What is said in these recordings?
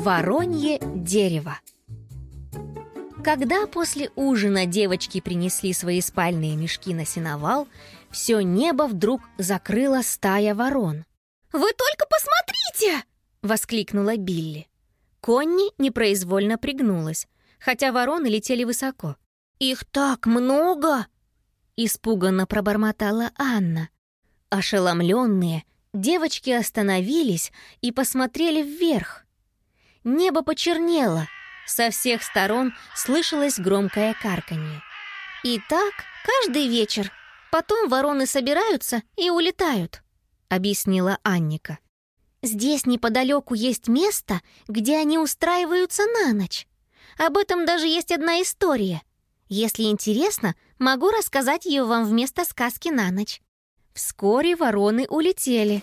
Воронье дерево Когда после ужина девочки принесли свои спальные мешки на сеновал, все небо вдруг закрыла стая ворон. «Вы только посмотрите!» — воскликнула Билли. Конни непроизвольно пригнулась, хотя вороны летели высоко. «Их так много!» — испуганно пробормотала Анна. Ошеломленные, девочки остановились и посмотрели вверх. Небо почернело, со всех сторон слышалось громкое карканье. «И так каждый вечер. Потом вороны собираются и улетают», — объяснила Анника. «Здесь неподалеку есть место, где они устраиваются на ночь. Об этом даже есть одна история. Если интересно, могу рассказать ее вам вместо сказки на ночь». Вскоре вороны улетели.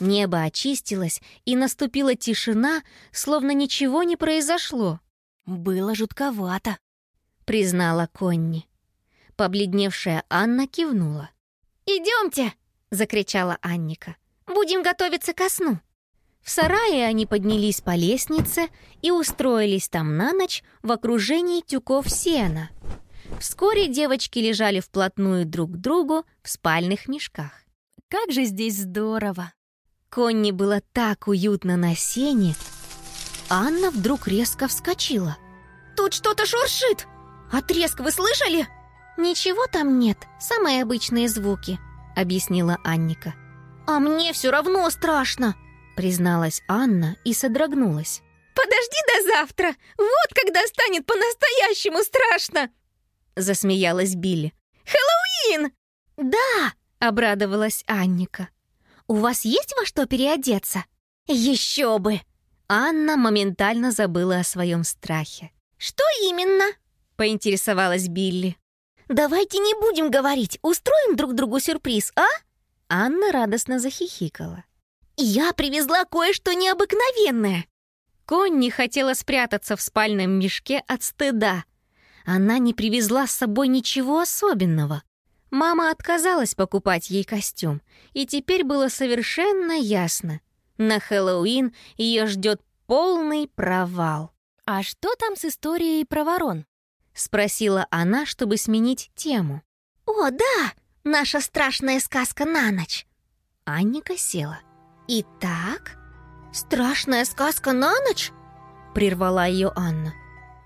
Небо очистилось, и наступила тишина, словно ничего не произошло. «Было жутковато», — признала Конни. Побледневшая Анна кивнула. «Идемте!» — закричала Анника. «Будем готовиться ко сну!» В сарае они поднялись по лестнице и устроились там на ночь в окружении тюков сена. Вскоре девочки лежали вплотную друг к другу в спальных мешках. «Как же здесь здорово!» Конни было так уютно на сене. Анна вдруг резко вскочила. «Тут что-то шуршит! Треск вы слышали?» «Ничего там нет, самые обычные звуки», — объяснила Анника. «А мне все равно страшно», — призналась Анна и содрогнулась. «Подожди до завтра! Вот когда станет по-настоящему страшно!» Засмеялась Билли. «Хэллоуин!» «Да!» — обрадовалась Анника. «У вас есть во что переодеться?» «Еще бы!» Анна моментально забыла о своем страхе. «Что именно?» — поинтересовалась Билли. «Давайте не будем говорить, устроим друг другу сюрприз, а?» Анна радостно захихикала. «Я привезла кое-что необыкновенное!» Конни хотела спрятаться в спальном мешке от стыда. Она не привезла с собой ничего особенного. Мама отказалась покупать ей костюм, и теперь было совершенно ясно. На Хэллоуин ее ждет полный провал. «А что там с историей про ворон?» — спросила она, чтобы сменить тему. «О, да! Наша страшная сказка на ночь!» Анника села. «Итак, страшная сказка на ночь?» — прервала ее Анна.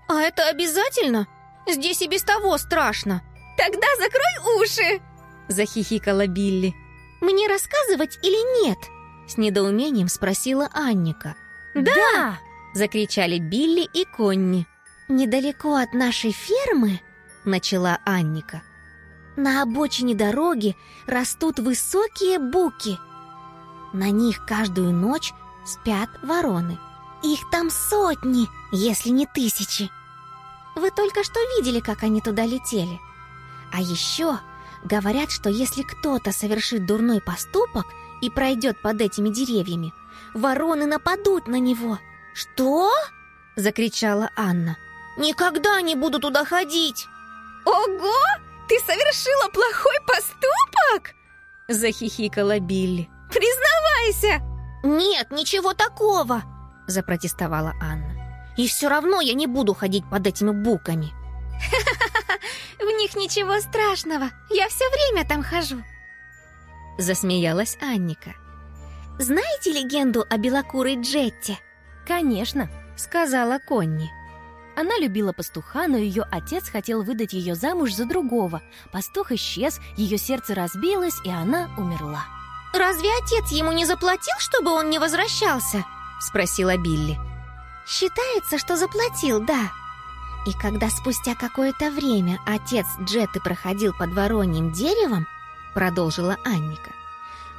«А это обязательно? Здесь и без того страшно!» «Тогда закрой уши!» — захихикала Билли. «Мне рассказывать или нет?» — с недоумением спросила Анника. «Да!» — закричали Билли и Конни. «Недалеко от нашей фермы», — начала Анника, «на обочине дороги растут высокие буки. На них каждую ночь спят вороны. Их там сотни, если не тысячи. Вы только что видели, как они туда летели. А еще говорят, что если кто-то совершит дурной поступок и пройдет под этими деревьями, вороны нападут на него. «Что?» — закричала Анна. «Никогда не буду туда ходить!» «Ого! Ты совершила плохой поступок?» — захихикала Билли. «Признавайся!» «Нет, ничего такого!» — запротестовала Анна. «И все равно я не буду ходить под этими буками!» В них ничего страшного. Я все время там хожу. Засмеялась Анника. Знаете легенду о белокурой Джетте? Конечно, сказала Конни. Она любила пастуха, но ее отец хотел выдать ее замуж за другого. Пастух исчез, ее сердце разбилось, и она умерла. «Разве отец ему не заплатил, чтобы он не возвращался?» — спросила Билли. «Считается, что заплатил, да», и когда спустя какое-то время отец Джеты проходил под вороньим деревом, продолжила Анника,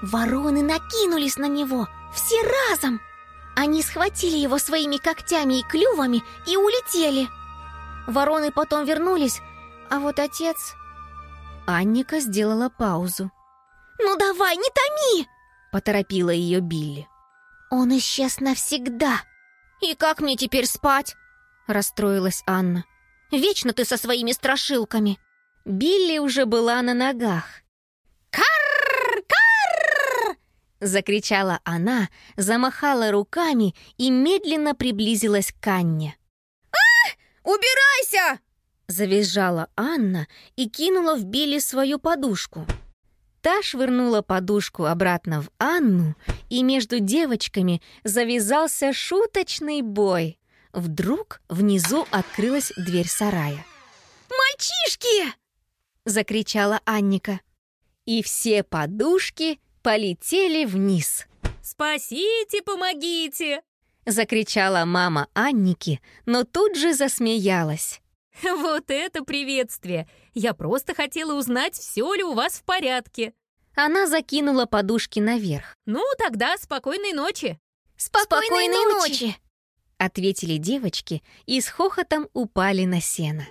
вороны накинулись на него, все разом. Они схватили его своими когтями и клювами и улетели. Вороны потом вернулись, а вот отец... Анника сделала паузу. «Ну давай, не томи!» — поторопила ее Билли. «Он исчез навсегда. И как мне теперь спать?» Расстроилась Анна. «Вечно ты со своими страшилками!» Билли уже была на ногах. «Карр! Карр!» Закричала она, замахала руками и медленно приблизилась к Анне. Убирайся!» Завизжала Анна и кинула в Билли свою подушку. Та швырнула подушку обратно в Анну, и между девочками завязался шуточный бой. Вдруг внизу открылась дверь сарая. «Мальчишки!» — закричала Анника. И все подушки полетели вниз. «Спасите, помогите!» — закричала мама Анники, но тут же засмеялась. «Вот это приветствие! Я просто хотела узнать, все ли у вас в порядке». Она закинула подушки наверх. «Ну, тогда спокойной ночи!» «Спокойной, Спокойной ночи!» Ответили девочки и с хохотом упали на сено.